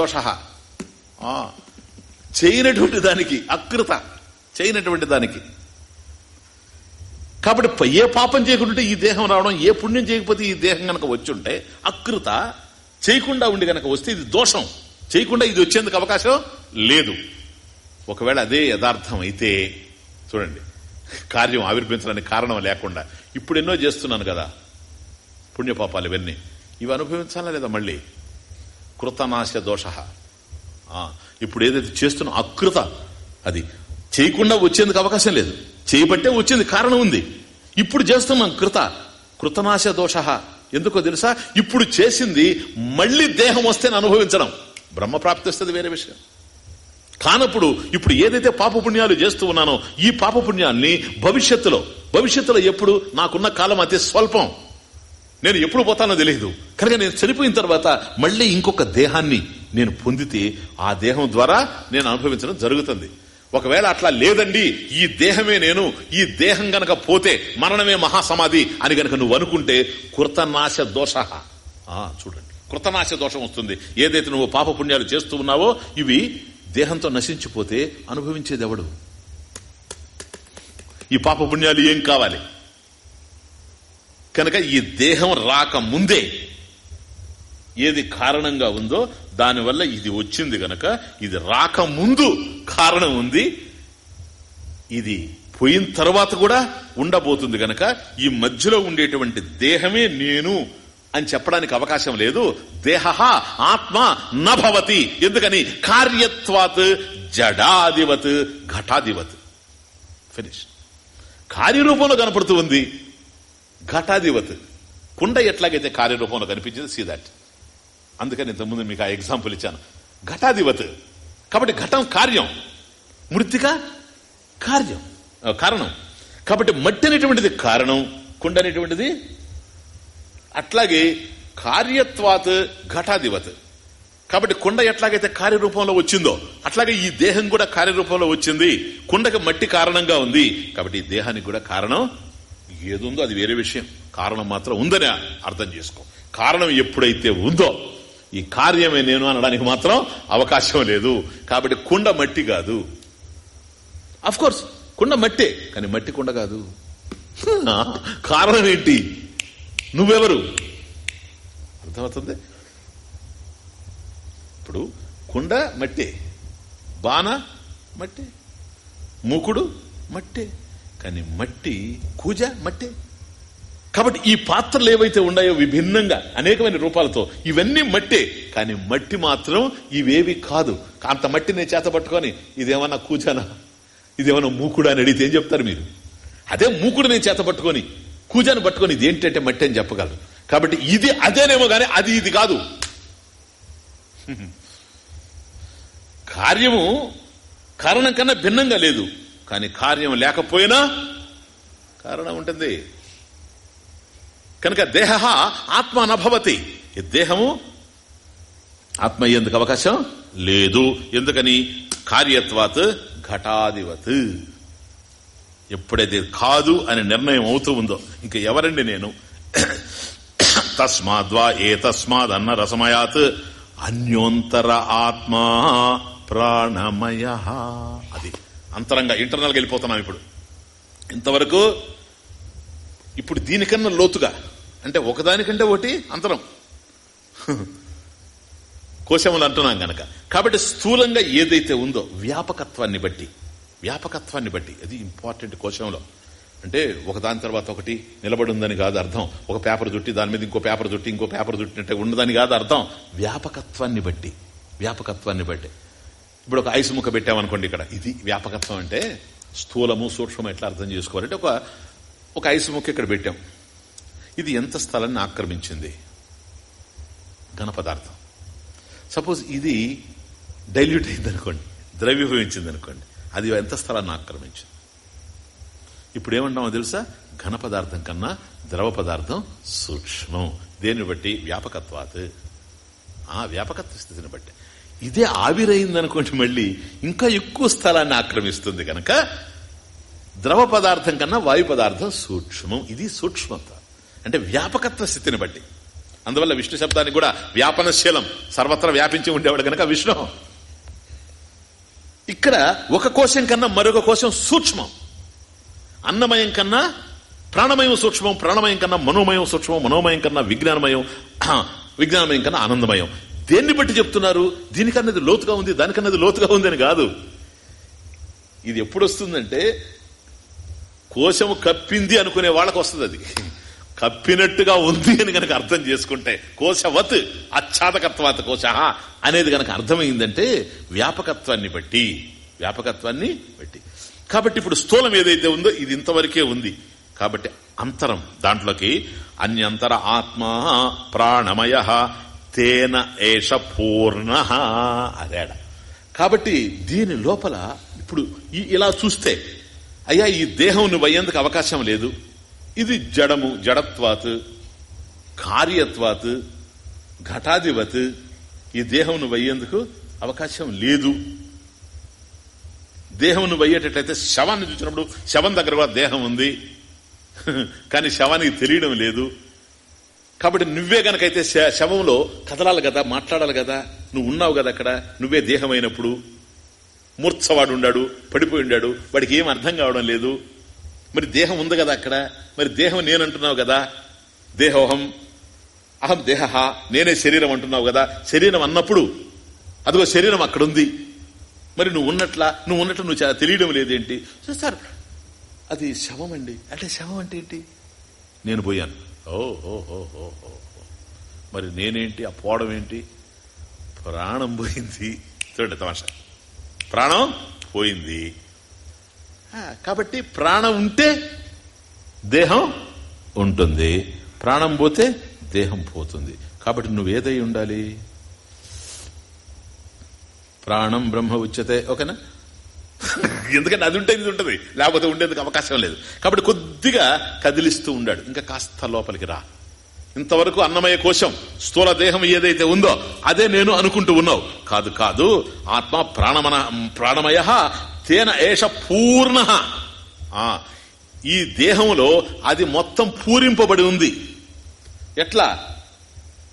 దోష. చేయనటువంటి దానికి అకృత చేయనటువంటి దానికి. కాబట్టి ఏ పాపం చేయకుంటే ఈ దేహం రావడం ఏ పుణ్యం చేయకపోతే ఈ దేహం గనక వచ్చుంటే అకృత చేయకుండా ఉండి గనక వస్తే ఇది దోషం. చేయకుండా ఇది వచ్చేందుకు అవకాశం లేదు. ఒకవేళ అదే యథార్థం అయితే చూడండి కార్యం ఆవిర్భించడానికి కారణం లేకుండా ఇప్పుడు ఎన్నో చేస్తున్నాను కదా పుణ్యపాపాలు ఇవన్నీ. ఇవి అనుభవించాలా లేదా మళ్ళీ? కృతనాశ దోష. ఇప్పుడు ఏదైతే చేస్తున్న అకృత అది చేయకుండా వచ్చేందుకు అవకాశం లేదు. చేయబట్టే వచ్చింది కారణం ఉంది. ఇప్పుడు చేస్తున్నాం కృత. కృతనాశ దోష. ఎందుకో తెలుసా? ఇప్పుడు చేసింది మళ్ళీ దేహం వస్తే అనుభవించడం. బ్రహ్మప్రాప్తి వస్తుంది వేరే విషయం. కానప్పుడు ఇప్పుడు ఏదైతే పాపపుణ్యాలు చేస్తూ ఉన్నానో ఈ పాపపుణ్యాల్ని భవిష్యత్తులో భవిష్యత్తులో ఎప్పుడు నాకున్న కాలం అతి స్వల్పం. నేను ఎప్పుడు పోతానో తెలియదు కనుక నేను చనిపోయిన తర్వాత మళ్ళీ ఇంకొక దేహాన్ని నేను పొందితే ఆ దేహం ద్వారా నేను అనుభవించడం జరుగుతుంది. ఒకవేళ అట్లా లేదండి ఈ దేహమే నేను ఈ దేహం గనక పోతే మరణమే మహాసమాధి అని గనక నువ్వు అనుకుంటే కృతనాశ దోష చూడండి. కృతనాశ దోషం వస్తుంది. ఏదైతే నువ్వు పాపపుణ్యాలు చేస్తూ ఉన్నావో ఇవి దేహంతో నశించిపోతే అనుభవించేదెవడు? ఈ పాపపుణ్యాలు ఏం కావాలి? కనుక ఈ దేహం రాకముందే ఏది కారణంగా ఉందో దానివల్ల ఇది వచ్చింది గనక ఇది రాకముందు కారణం ఉంది. ఇది పోయిన తర్వాత కూడా ఉండబోతుంది గనక ఈ మధ్యలో ఉండేటువంటి దేహమే నేను అని చెప్పడానికి అవకాశం లేదు. దేహ ఆత్మ నభవతి ఎందుకని కార్యత్వాత్ జడాదివత్ ఘటాదివత్. ఫినిష్ కార్యరూపంలో కనపడుతూ ఉంది. ఘటాదివత్ కుండ ఎట్లాగైతే కార్యరూపంలో కనిపించింది సీ దాట్ అందుకని ఇంతకుముందు మీకు ఆ ఎగ్జాంపుల్ ఇచ్చాను. ఘటాధిపత్. కాబట్టి ఘటం కార్యం. మృతిక కార్యం. కారణం. కాబట్టి మట్టి అనేటువంటిది కారణం కుండ అనేటువంటిది. అట్లాగే కార్యత్వాత్ ఘటాధిపత్. కాబట్టి కుండ ఎట్లాగైతే కార్యరూపంలో వచ్చిందో అట్లాగే ఈ దేహం కూడా కార్యరూపంలో వచ్చింది. కుండకి మట్టి కారణంగా ఉంది. కాబట్టి ఈ దేహానికి కూడా కారణం ఏదుందో అది వేరే విషయం. కారణం మాత్రం ఉందని అర్థం చేసుకో. కారణం ఎప్పుడైతే ఉందో ఈ కార్యమే నేను అనడానికి మాత్రం అవకాశం లేదు. కాబట్టి కుండ మట్టి కాదు. కోర్స్ కుండ మట్టే కానీ మట్టి కుండ కాదు. కారణం ఏంటి? నువ్వెవరు? అర్థమవుతుంది? ఇప్పుడు కుండ మట్టే బాణ మట్టే మూకుడు మట్టే. కానీ మట్టి కూజ మట్టి. కాబట్టి ఈ పాత్రలు ఏవైతే ఉన్నాయో విభిన్నంగా అనేకమైన రూపాలతో ఇవన్నీ మట్టే. కానీ మట్టి మాత్రం ఇవేవి కాదు. అంత మట్టి నేను చేత పట్టుకొని ఇదేమన్నా కూజానా? ఇదేమన్నా మూకుడు అని అడిగితే ఏం చెప్తారు మీరు? అదే మూకుడు నేను చేత పట్టుకొని కూజాను పట్టుకొని ఇది ఏంటంటే మట్టి అని చెప్పగలరు. కాబట్టి ఇది అదేనేమో గాని అది ఇది కాదు. కార్యము కారణం కన్నా భిన్నంగా లేదు. కానీ కార్యం లేకపోయినా కారణం ఉంటుంది. కనుక దేహ ఆత్మ నభవతి ఈ దేహము ఆత్మ ఎందుకు అవకాశం? లేదు. ఎందుకని? కార్యత్వాత్ ఘటాధివత్ ఎప్పుడైతే కాదు అని నిర్ణయం అవుతూ ఉందో. ఇంక ఎవరండి నేను? తస్మాద్వా ఏ తస్మాద్ అన్న రసమయాత్. అన్యోంతర ఆత్మా ప్రాణమయ. అది. అంతరంగా ఇంటర్నల్గా వెళ్ళిపోతున్నాం ఇప్పుడు. ఇంతవరకు ఇప్పుడు దీనికన్నా లోతుగా అంటే ఒకదానికంటే ఒకటి అంతరం. కోశములు అంటున్నాం గనక. కాబట్టి స్థూలంగా ఏదైతే ఉందో వ్యాపకత్వాన్ని బట్టి వ్యాపకత్వాన్ని బట్టి అది ఇంపార్టెంట్ కోశంలో. అంటే ఒకదాని తర్వాత ఒకటి నిలబడి ఉందని కాదు అర్థం. ఒక పేపర్ చుట్టి దాని మీద ఇంకో పేపర్ చుట్టి ఇంకో పేపర్ చుట్టినట్టే ఉండదని కాదు అర్థం. వ్యాపకత్వాన్ని బట్టి వ్యాపకత్వాన్ని బట్టి. ఇప్పుడు ఒక ఐసు ముక్క పెట్టామనుకోండి ఇక్కడ. ఇది వ్యాపకత్వం అంటే స్థూలము సూక్ష్మం ఎట్లా అర్థం చేసుకోవాలంటే ఒక ఒక ఐసు ముక్క ఇక్కడ పెట్టాం. ఇది ఎంత స్థలాన్ని ఆక్రమించింది? ఘన పదార్థం. సపోజ్ ఇది డైల్యూట్ అయింది అనుకోండి ద్రవ్యభవించింది అనుకోండి అది ఎంత స్థలాన్ని ఆక్రమించింది? ఇప్పుడు ఏమంటామో తెలుసా? ఘన పదార్థం కన్నా ద్రవ పదార్థం సూక్ష్మం. దేన్ని బట్టి? వ్యాపకత్వాత్. ఆ వ్యాపకత్వ స్థితిని బట్టి. ఇదే ఆవిరైందనుకోండి మళ్ళీ ఇంకా ఎక్కువ స్థలాన్ని ఆక్రమిస్తుంది కనుక ద్రవ పదార్థం కన్నా వాయు పదార్థం సూక్ష్మం. ఇది సూక్ష్మత. అంటే వ్యాపకత్వ స్థితిని బట్టి. అందువల్ల విష్ణు శబ్దానికి కూడా వ్యాపనశీలం సర్వత్రా వ్యాపించి ఉండేవాడు కనుక విష్ణు. ఇక్కడ ఒక కోశం కన్నా మరొక కోశం సూక్ష్మం. అన్నమయం కన్నా ప్రాణమయం సూక్ష్మం ప్రాణమయం కన్నా మనోమయం సూక్ష్మం మనోమయం కన్నా విజ్ఞానమయం విజ్ఞానమయం కన్నా ఆనందమయం. దేన్ని బట్టి చెప్తున్నారు? దీనికన్నది లోతుగా ఉంది దానికన్నది లోతుగా ఉంది అని కాదు. ఇది ఎప్పుడు వస్తుందంటే కోశము కప్పింది అనుకునే వాళ్ళకు వస్తుంది అది. కప్పినట్టుగా ఉంది అని గనక అర్థం చేసుకుంటే కోశవత్ అచ్ఛాదకత్వాత కోశ అనేది గనక అర్థమైందంటే వ్యాపకత్వాన్ని బట్టి వ్యాపకత్వాన్ని బట్టి. కాబట్టి ఇప్పుడు స్థూలం ఏదైతే ఉందో ఇది ఇంతవరకే ఉంది. కాబట్టి అంతరం దాంట్లోకి అన్యంతర ఆత్మ ప్రాణమయ తేన ఏష పూర్ణ. అదేడ. కాబట్టి దీని లోపల ఇప్పుడు ఇలా చూస్తే అయ్యా ఈ దేహం నువ్వు అయ్యేందుకు అవకాశం లేదు. ఇది జడము జడత్వాత్ కార్యత్వాత్ ఘటాధిపత్. ఈ దేహం నువ్వు అయ్యేందుకు అవకాశం లేదు. దేహం నువ్వు అయ్యేటట్లయితే శవాన్ని చూసినప్పుడు శవం దగ్గర కూడా దేహం ఉంది. కానీ శవానికి తెలియడం లేదు. కాబట్టి నువ్వే గనకైతే శవంలో కదలాలి కదా మాట్లాడాలి కదా నువ్వు ఉన్నావు కదా అక్కడ నువ్వే దేహం అయినప్పుడు మూర్ఛవాడు ఉండాడు పడిపోయి ఉండాడు వాడికి ఏం అర్థం కావడం లేదు. మరి దేహం ఉంది కదా అక్కడ మరి దేహం నేనంటున్నావు కదా దేహోహం అహం దేహ నేనే శరీరం అంటున్నావు కదా శరీరం అన్నప్పుడు అదిగో శరీరం అక్కడుంది. మరి నువ్వు ఉన్నట్లా నువ్వు ఉన్నట్లు నువ్వు తెలియడం లేదేంటి? సార్ అది శవం అండి అంటే శవం అంటే ఏంటి? నేను పోయాను. ఓహో మరి నేనేంటి? ఆ పోవడం ఏంటి? ప్రాణం పోయింది. చూడండి తమాషా. ప్రాణం పోయింది. కాబట్టి ప్రాణం ఉంటే దేహం ఉంటుంది. ప్రాణం పోతే దేహం పోతుంది. కాబట్టి నువ్వేదై ఉండాలి? ప్రాణం బ్రహ్మ ఉచ్యతే ఓకేనా? ఎందుకంటే అది ఉంటే ఇది ఉంటుంది. లేకపోతే ఉండేందుకు అవకాశం లేదు. కాబట్టి కొద్దిగా కదిలిస్తూ ఉండాడు. ఇంకా కాస్త లోపలికి రా. ఇంతవరకు అన్నమయ కోశం స్థూల దేహం ఏదైతే ఉందో అదే నేను అనుకుంటూ ఉన్నావు. కాదు కాదు. ఆత్మ ప్రాణమన ప్రాణమయ తేన ఏష పూర్ణ. ఈ దేహంలో అది మొత్తం పూరింపబడి ఉంది. ఎట్లా?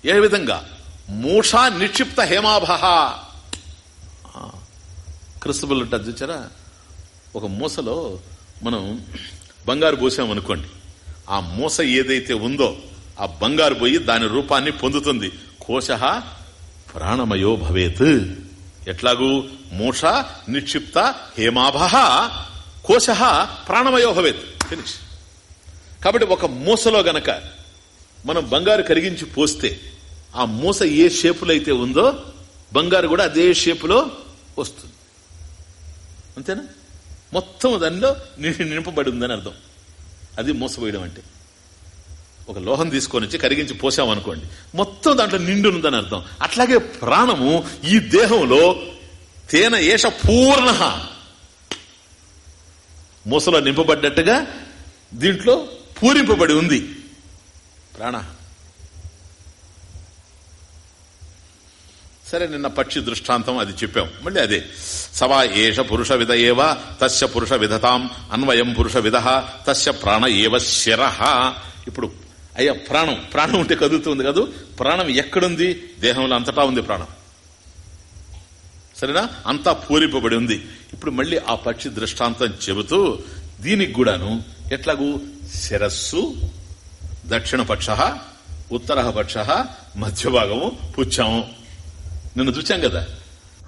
ఏ విధంగా? మూషా నిక్షిప్త హేమాభ క్రిస్తుబుల్ ఉంటుంది చూచారా? ఒక మూసలో మనం బంగారు పోసామనుకోండి ఆ మూస ఏదైతే ఉందో ఆ బంగారు పోయి దాని రూపాన్ని పొందుతుంది. కోశ ప్రాణమయో భవేత్. ఎట్లాగూ మూష నిక్షిప్త హేమాభ కోశ ప్రాణమయో భవేత్. ఫినిష్ కాబట్టి ఒక మూసలో గనక మనం బంగారు కరిగించి పోస్తే ఆ మూస ఏ షేపులో అయితే ఉందో బంగారు కూడా అదే షేపులో వస్తుంది. అంతేనా? మొత్తం దానిలో నింపబడి ఉందని అర్థం. అది మూసపోయడం అంటే. ఒక లోహం తీసుకొని వచ్చి కరిగించి పోసామనుకోండి మొత్తం దాంట్లో నిండు ఉందని అర్థం. అట్లాగే ప్రాణము ఈ దేహంలో తేన ఏష పూర్ణ. మూసలో నింపబడ్డట్టుగా దీంట్లో పూరింపబడి ఉంది. ప్రాణ. సరే నిన్న పక్షి దృష్టాంతం అది చెప్పాం. మళ్ళీ అదే. సవా ఏష పురుష విధ ఏవ తస్య పురుష విధతాం అన్వయం పురుష విధ తస్య ప్రాణ ఏవ శిర. ఇప్పుడు అయ్యా ప్రాణం ప్రాణం ఉంటే కదులుతుంది కదూ? ప్రాణం ఎక్కడుంది? దేహంలో అంతటా ఉంది ప్రాణం. సరేనా? అంతా పూరింపబడి ఉంది. ఇప్పుడు మళ్ళీ ఆ పక్షి దృష్టాంతం చెబుతూ దీనికి కూడాను ఎట్లాగూ? శిరస్సు దక్షిణ పక్ష ఉత్తర పక్ష మధ్య భాగము పుచ్చాము. నిన్ను చూచాం కదా?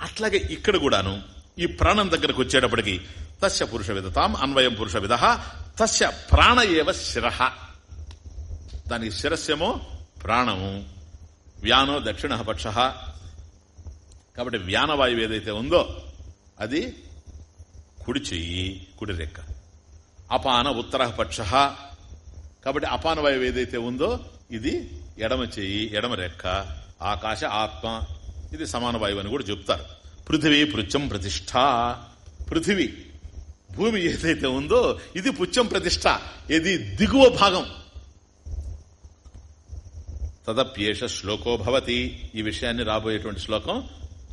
అట్లాగే ఇక్కడ కూడాను ఈ ప్రాణం దగ్గరకు వచ్చేటప్పటికి తస్య పురుష విధతాం అన్వయం పురుష విధ తస్య ప్రాణ ఏవ శిరహ దానికి శిరస్యమో ప్రాణము వ్యానో దక్షిణ పక్ష. కాబట్టి వ్యానవాయువు ఏదైతే ఉందో అది కుడి చెయ్యి కుడి రెక్క. అపాన ఉత్తర పక్ష. కాబట్టి అపాన వాయువు ఏదైతే ఉందో ఇది ఎడమ చెయ్యి ఎడమ రెక్క. ఆకాశ ఆత్మ ఇది సమాన వాయువు అని కూడా చెప్తారు. పృథివీ పృచ్చం ప్రతిష్ట. పృథివీ భూమి ఏదైతే ఉందో ఇది పుచ్చం ప్రతిష్ట. ఇది దిగువ భాగం. తదప్యేష శ్లోకో భవతి. ఈ విషయాన్ని రాబోయేటువంటి శ్లోకం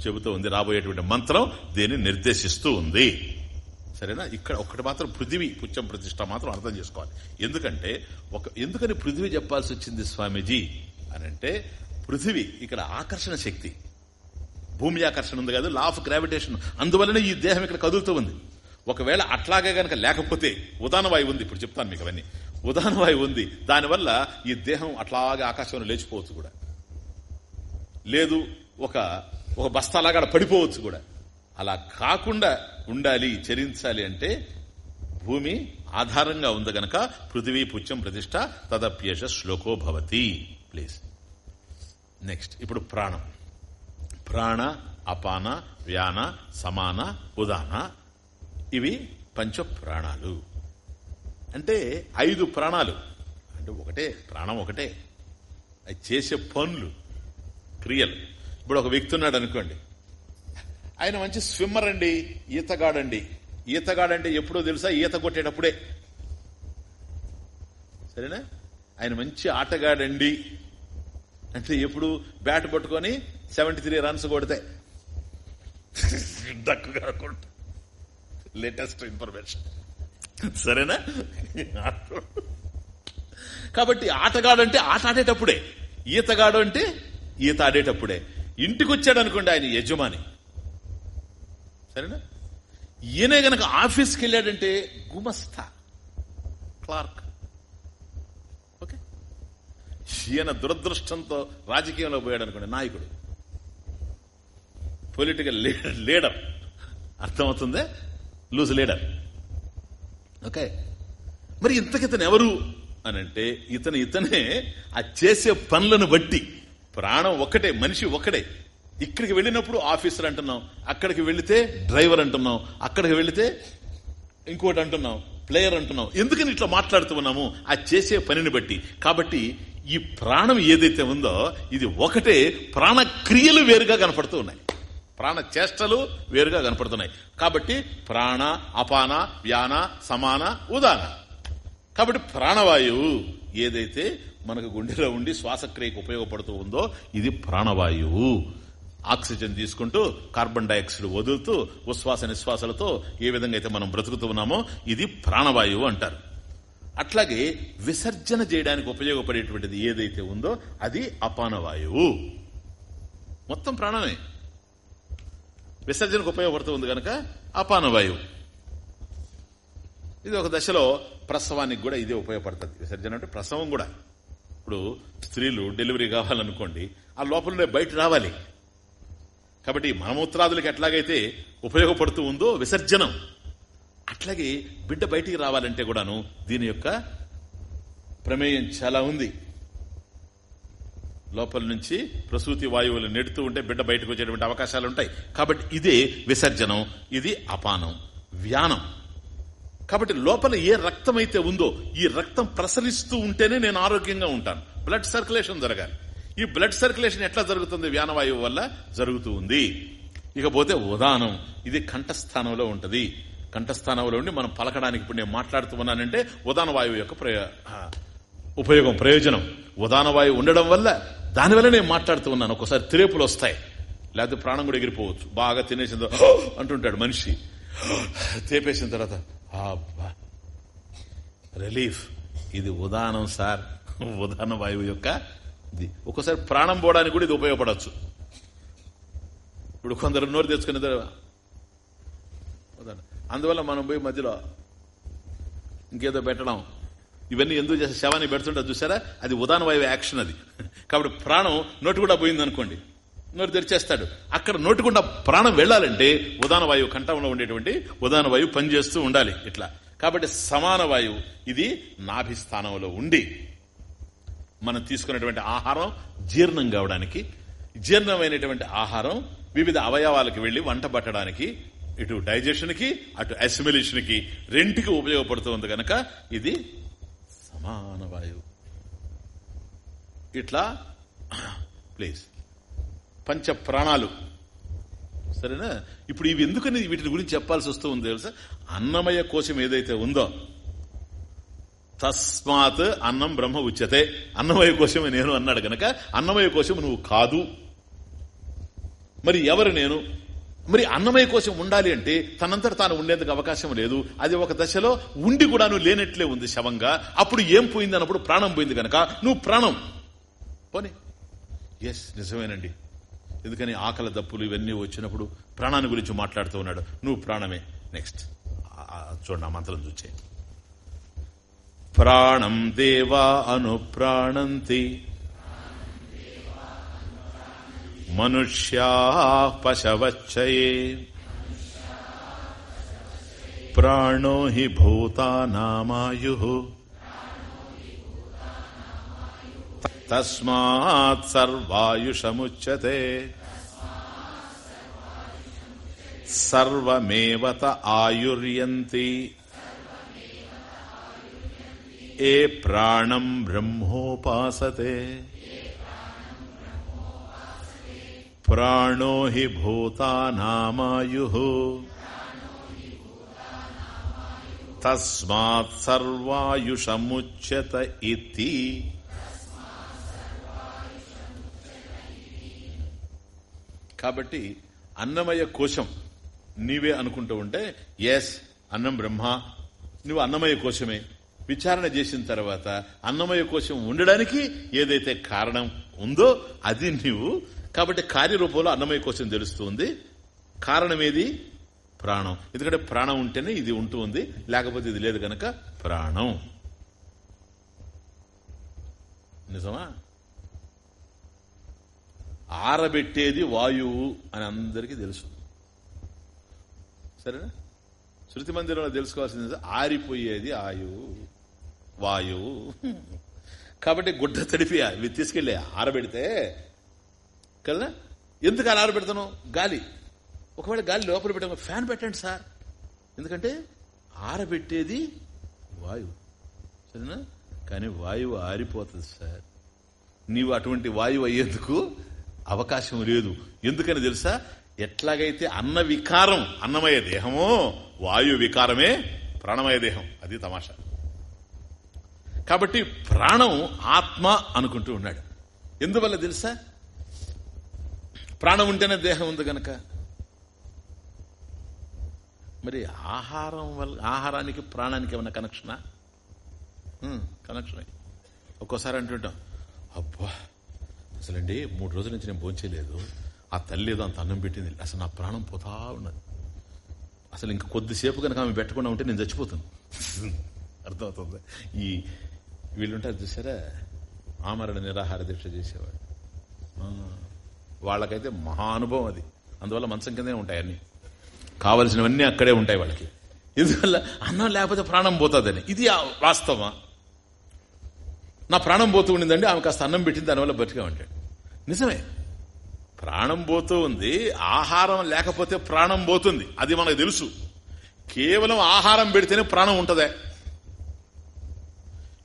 చెబుతూ ఉంది. రాబోయేటువంటి మంత్రం దీన్ని నిర్దేశిస్తూ ఉంది. సరేనా? ఇక్కడ ఒక్కటి మాత్రం పృథివీ పుచ్చం ప్రతిష్ట మాత్రం అర్థం చేసుకోవాలి. ఎందుకంటే ఒక ఎందుకని పృథివీ చెప్పాల్సి వచ్చింది స్వామీజీ? అని అంటే పృథివీ ఇక్కడ ఆకర్షణ శక్తి. భూమి ఆకర్షణ ఉంది కాదు లా ఆఫ్ గ్రావిటేషన్ అందువలనే ఈ దేహం ఇక్కడ కదులుతూ ఉంది. ఒకవేళ అట్లాగే గనక లేకపోతే ఉదాహరణ వాయువు ఉంది ఇప్పుడు చెప్తాను మీకు అవన్నీ. ఉదాహరణ వాయువు ఉంది దానివల్ల ఈ దేహం అట్లాగే ఆకాశంలో లేచిపోవచ్చు కూడా. లేదు ఒక ఒక బస్తాలాగా పడిపోవచ్చు కూడా. అలా కాకుండా ఉండాలి చరించాలి అంటే భూమి ఆధారంగా ఉంది గనక పృథివీ పుచ్చం ప్రతిష్ట తదప్యేష శ్లోకో భవతి. ప్లీజ్. నెక్స్ట్ ఇప్పుడు ప్రాణం. ప్రాణ అపాన వ్యాన సమాన ఉదాన. ఇవి పంచ ప్రాణాలు అంటే ఐదు ప్రాణాలు. అంటే ఒకటే ప్రాణం ఒకటే. అది చేసే పనులు క్రియలు. ఇప్పుడు ఒక వ్యక్తి ఉన్నాడు అనుకోండి. ఆయన మంచి స్విమ్మర్ అండి ఈతగాడండి. ఈతగాడంటే ఎప్పుడో తెలుసా? ఈత కొట్టేటప్పుడే. సరేనా? ఆయన మంచి ఆటగాడండి. అంటే ఎప్పుడు బ్యాట్ పట్టుకొని సెవెంటీ త్రీ రన్స్ కొడితే. దక్కు కాకుండా లేటెస్ట్ ఇన్ఫర్మేషన్ సరేనా? కాబట్టి ఆటగాడంటే ఆట ఆడేటప్పుడే. ఈతగాడు అంటే ఈత ఆడేటప్పుడే. ఇంటికి వచ్చాడు అనుకోండి ఆయన యజమాని. సరేనా? ఈయనే గనక ఆఫీస్కి వెళ్ళాడంటే గుమస్తా. క్లార్క్. ఈయన దురదృష్టంతో రాజకీయంలో పోయాడు అనుకోండి నాయకుడు పొలిటికల్ లీడర్ అర్థమవుతుంది? లూజ్ లీడర్ ఓకే మరి ఇంతకితను ఎవరు? అని అంటే ఇతను ఇతనే ఆ చేసే పనులను బట్టి ప్రాణం ఒక్కటే మనిషి ఒక్కడే. ఇక్కడికి వెళ్ళినప్పుడు ఆఫీసర్ అంటున్నాం అక్కడికి వెళితే డ్రైవర్ అంటున్నాం అక్కడికి వెళితే ఇంకోటి అంటున్నాం ప్లేయర్ అంటున్నాం. ఎందుకని ఇట్లా మాట్లాడుతూ ఉన్నాము? ఆ చేసే పనిని బట్టి. కాబట్టి ఈ ప్రాణం ఏదైతే ఉందో ఇది ఒకటే ప్రాణక్రియలు వేరుగా కనపడుతూ ఉన్నాయి. ప్రాణ చేష్టలు వేరుగా కనపడుతున్నాయి. కాబట్టి ప్రాణ అపాన వ్యాన సమాన ఉదాన. కాబట్టి ప్రాణవాయువు ఏదైతే మనకు గుండెలో ఉండి శ్వాసక్రియకు ఉపయోగపడుతూ ఉందో ఇది ప్రాణవాయువు. ఆక్సిజన్ తీసుకుంటూ కార్బన్ డైఆక్సైడ్ వదులుతూ ఉశ్వాస నిశ్వాసాలతో ఏ విధంగా అయితే మనం బ్రతుకుతూ ఉన్నామో ఇది ప్రాణవాయువు అంటారు. అట్లాగే విసర్జన చేయడానికి ఉపయోగపడేటువంటిది ఏదైతే ఉందో అది అపానవాయువు మొత్తం ప్రాణమే. విసర్జనకు ఉపయోగపడుతుంది కనుక అపానవాయువు ఇది ఒక దశలో ప్రసవానికి కూడా ఇదే ఉపయోగపడుతుంది. విసర్జన అంటే ప్రసవం కూడా. ఇప్పుడు స్త్రీలు డెలివరీ కావాలనుకోండి ఆ లోపలనే బయట రావాలి. కాబట్టి మనమూత్రాదులకు ఎట్లాగైతే ఉపయోగపడుతూ ఉందో విసర్జనం. అట్లాగే బిడ్డ బయటికి రావాలంటే కూడాను దీని యొక్క ప్రమేయం చాలా ఉంది. లోపల నుంచి ప్రసూతి వాయువులు నెడుతూ ఉంటే బిడ్డ బయటకు వచ్చేటువంటి అవకాశాలు ఉంటాయి. కాబట్టి ఇదే విసర్జనం ఇది అపానం వ్యానం. కాబట్టి లోపల ఏ రక్తం అయితే ఉందో ఈ రక్తం ప్రసరిస్తూ ఉంటేనే నేను ఆరోగ్యంగా ఉంటాను. బ్లడ్ సర్క్యులేషన్ జరగాలి. ఈ బ్లడ్ సర్క్యులేషన్ ఎట్లా జరుగుతుంది? వ్యానవాయువు వల్ల జరుగుతూ ఉంది. ఇకపోతే ఉదానం ఇది కంఠస్థానంలో ఉంటుంది. కంఠస్థానంలో ఉండి మనం పలకడానికి ఇప్పుడు నేను మాట్లాడుతూ ఉన్నానంటే ఉదాన వాయువు యొక్క ఉపయోగం ప్రయోజనం. ఉదాన వాయువు ఉండడం వల్ల దానివల్ల నేను మాట్లాడుతూ ఉన్నాను. ఒకసారి తిరేపులు వస్తాయి. లేకపోతే ప్రాణం కూడా ఎగిరిపోవచ్చు. బాగా తినేసిన అంటుంటాడు మనిషి. తేపేసిన తర్వాత రిలీఫ్. ఇది ఉదానం సార్. ఉదాన వాయువు యొక్క ఇది. ఒక్కోసారి ప్రాణం పోవడానికి కూడా ఇది ఉపయోగపడవచ్చు. ఇప్పుడు కొందరు నోరు తెచ్చుకునే అందువల్ల మనం పోయి మధ్యలో ఇంకేదో పెట్టడం. ఇవన్నీ ఎందుకు చేస్తే శవాన్ని పెడుతుంటే చూసారా? అది ఉదాన వాయువు యాక్షన్ అది. కాబట్టి ప్రాణం నోటు కూడా పోయింది అనుకోండి నోరు తెరిచేస్తాడు. అక్కడ నోటుకుండా ప్రాణం వెళ్ళాలంటే ఉదాన వాయువు కంఠంలో ఉండేటువంటి ఉదాన వాయువు పనిచేస్తూ ఉండాలి ఇట్లా. కాబట్టి సమాన వాయువు ఇది నాభిస్థానంలో ఉండి మనం తీసుకున్నటువంటి ఆహారం జీర్ణం కావడానికి జీర్ణమైనటువంటి ఆహారం వివిధ అవయవాలకు వెళ్ళి వంట పట్టడానికి ఇటు డైజెషన్కి అటు అసిమిలేషన్కి రెంటికి ఉపయోగపడుతుంది కనుక ఇది సమాన వాయువు. ఇట్లా ప్లీజ్ పంచ ప్రాణాలు. సరేనా? ఇప్పుడు ఇవి ఎందుకని వీటి గురించి చెప్పాల్సి వస్తూ ఉంది తెలుసా? అన్నమయ కోశం ఏదైతే ఉందో తస్మాత్ అన్నం బ్రహ్మ ఉచ్యతే. అన్నమయ కోశమే నేను అన్నాడు గనక అన్నమయ కోశం నువ్వు కాదు. మరి ఎవరు నేను? మరి అన్నమయ్య కోసం ఉండాలి అంటే తనంతట తాను ఉండేందుకు అవకాశం లేదు. అది ఒక దశలో ఉండి కూడా నువ్వు లేనట్లే ఉంది శవంగా. అప్పుడు ఏం పోయింది అన్నప్పుడు ప్రాణం పోయింది కనుక నువ్వు ప్రాణం. పోనీ. ఎస్ నిజమేనండి. ఎందుకని ఆకలి దప్పులు ఇవన్నీ వచ్చినప్పుడు ప్రాణాన్ని గురించి మాట్లాడుతూ ఉన్నాడు. నువ్వు ప్రాణమే. నెక్స్ట్ చూడండి ఆ మంత్రం చూచే ప్రాణం దేవా అనుప్రాణంతి మనుష్యా పశవచ్చయే ప్రాణో హి భూతానామాయు తస్మాత్ సర్వాయుషముచ్యతే సర్వమేవత ఆయుర్యంతి ఏ ప్రాణం బ్రహ్మోపాసతే ప్రాణో హి భూతానామాయు. తస్మాత్ సర్వాయుషముచ్యత ఇది కాబట్టి అన్నమయ కోశం నీవే అనుకుంటూ ఉంటే ఎస్ అన్నం బ్రహ్మ నువ్వు అన్నమయ కోశమే. విచారణ చేసిన తర్వాత అన్నమయ కోశం ఉండడానికి ఏదైతే కారణం ఉందో అది నీవు కాబట్టి కార్యరూపంలో అన్నమయ కోశం తెలుస్తుంది. కారణం ఏది? ప్రాణం. ఎందుకంటే ప్రాణం ఉంటేనే ఇది ఉంటూ ఉంది లేకపోతే ఇది లేదు కనుక ప్రాణం. నిజమా? ఆరబెట్టేది వాయువు అని అందరికీ తెలుసు. సరేనా? శృతి మందిరంలో తెలుసుకోవాల్సింది ఆరిపోయేది ఆయువు. వాయువు. కాబట్టి గుడ్డ తడిపి ఇవి తీసుకెళ్ళి ఆరబెడితే కదా ఎందుకు అలా ఆరబెడతాను? గాలి. ఒకవేళ గాలి లోపల పెట్టాము ఫ్యాన్ పెట్టండి సార్. ఎందుకంటే ఆరబెట్టేది వాయువు. సరేనా? కానీ వాయువు ఆరిపోతుంది సార్. నీవు అటువంటి వాయువు అయ్యేందుకు అవకాశం లేదు. ఎందుకని తెలుసా? ఎట్లాగైతే అన్న వికారం అన్నమయ దేహమో వాయు వికారమే ప్రాణమయ దేహం. అది తమాషా. కాబట్టి ప్రాణం ఆత్మ అనుకుంటూ ఉన్నాడు. ఎందువల్ల తెలుసా? ప్రాణం ఉంటేనే దేహం ఉంది గనక. మరి ఆహారం వల్ల ఆహారానికి ప్రాణానికి ఏమన్నా కనెక్షనా కనెక్షన్ ఒక్కోసారి అంటుంటాం అబ్బా అసలండి మూడు రోజుల నుంచి నేను భోంచేయలేదు. ఆ తల్లి ఏదో అంత అన్నం పెట్టింది. అసలు నా ప్రాణం పోతా ఉన్నది. అసలు ఇంక కొద్దిసేపు కనుక ఆమె పెట్టకుండా ఉంటే నేను చచ్చిపోతాను. అర్థమవుతుంది. ఈ వీళ్ళుంటారు చూసారా? ఆమరణ నిరాహార దీక్ష చేసేవాడు వాళ్ళకైతే మహా అనుభవం అది. అందువల్ల మంచం కిందే ఉంటాయి అన్ని. కావలసినవన్నీ అక్కడే ఉంటాయి వాళ్ళకి. ఎందువల్ల అన్నం లేకపోతే ప్రాణం పోతుందని. ఇది వాస్తవమా నా ప్రాణం పోతూ ఉండిందండి ఆమె కాస్త అన్నం పెట్టింది దానివల్ల బతిగా ఉంటాడు. నిజమే. ప్రాణం పోతూ ఉంది ఆహారం లేకపోతే ప్రాణం పోతుంది. అది మనకు తెలుసు. కేవలం ఆహారం పెడితేనే ప్రాణం ఉంటుందే.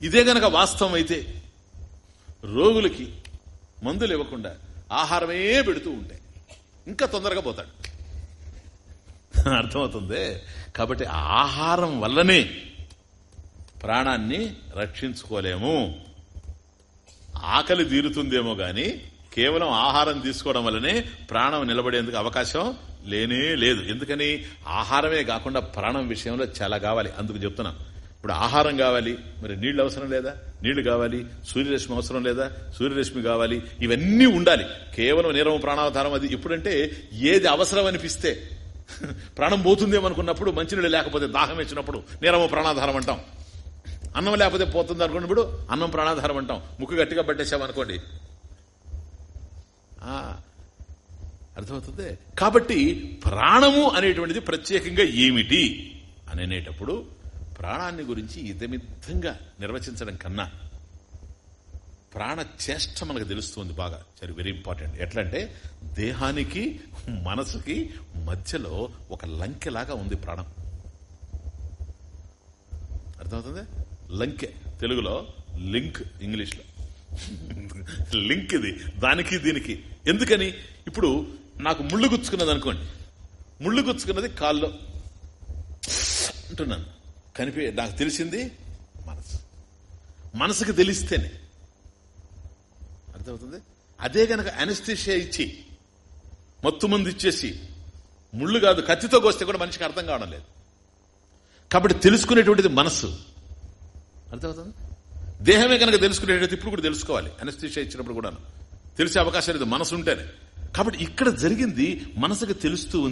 ఇదే గనక వాస్తవం అయితే రోగులకి మందులు ఇవ్వకుండా ఆహారమే పెడుతూ ఉంటాయి ఇంకా తొందరగా పోతాడు. అర్థమవుతుంది? కాబట్టి ఆహారం వల్లనే ప్రాణాన్ని రక్షించుకోలేము. ఆకలి తీరుతుందేమో గాని కేవలం ఆహారం తీసుకోవడం వల్లనే ప్రాణం నిలబడేందుకు అవకాశం లేనే లేదు. ఎందుకని? ఆహారమే కాకుండా ప్రాణం విషయంలో చాలా కావాలి. అందుకు చెప్తున్నాం ఇప్పుడు ఆహారం కావాలి. మరి నీళ్ళు అవసరం లేదా? నీళ్ళు కావాలి సూర్యరశ్మి అవసరం లేదా? సూర్యరశ్మి కావాలి ఇవన్నీ ఉండాలి. కేవలం నీరవ ప్రాణావతారం అది. ఇప్పుడంటే ఏది అవసరం అనిపిస్తే ప్రాణం పోతుందేమనుకున్నప్పుడు మంచినీళ్ళు లేకపోతే దాహం వేసినప్పుడు నీరవ ప్రాణాధారం అంటాం. అన్నం లేకపోతే పోతుంది అనుకున్నప్పుడు అన్నం ప్రాణాధారం అంటాం. ముక్కు గట్టిగా పట్టేశామనుకోండి అర్థమవుతుంది? కాబట్టి ప్రాణము అనేటువంటిది ప్రత్యేకంగా ఏమిటి? అనేటప్పుడు ప్రాణాన్ని గురించి ఇదమిద్ధంగా నిర్వచించడం కన్నా ప్రాణచేష్ట మనకు తెలుస్తుంది బాగా. సరే వెరీ ఇంపార్టెంట్ ఎట్లా అంటే దేహానికి మనసుకి మధ్యలో ఒక లంకెలాగా ఉంది ప్రాణం. అర్థమవుతుంది? లంకె. తెలుగులో లింక్ ఇంగ్లీష్లో. లింక్ ఇది. దానికి దీనికి. ఎందుకని? ఇప్పుడు నాకు ముళ్ళు గుచ్చుకున్నది అనుకోండి ముళ్ళు గుచ్చుకున్నది కాల్లో. అంటున్నాను. కనిపి నాకు తెలిసింది మనసు. మనసుకు తెలిస్తేనే. అర్థమవుతుంది? అదే గనక అనస్థిషియా ఇచ్చి మత్తు మంది ఇచ్చేసి ముళ్ళు కాదు కత్తితో కోస్తే కూడా మనిషికి అర్థం కావడం లేదు. కాబట్టి తెలుసుకునేటువంటిది మనస్సు అర్థమవుతుంది? దేహమే కనుక తెలుసుకునేటట్టు ఇప్పుడు కూడా తెలుసుకోవాలి. అనస్థిషియా ఇచ్చినప్పుడు కూడా తెలిసే అవకాశం లేదు మనసు ఉంటేనే. కాబట్టి ఇక్కడ జరిగింది మనసుకు తెలుస్తూ ఉంది.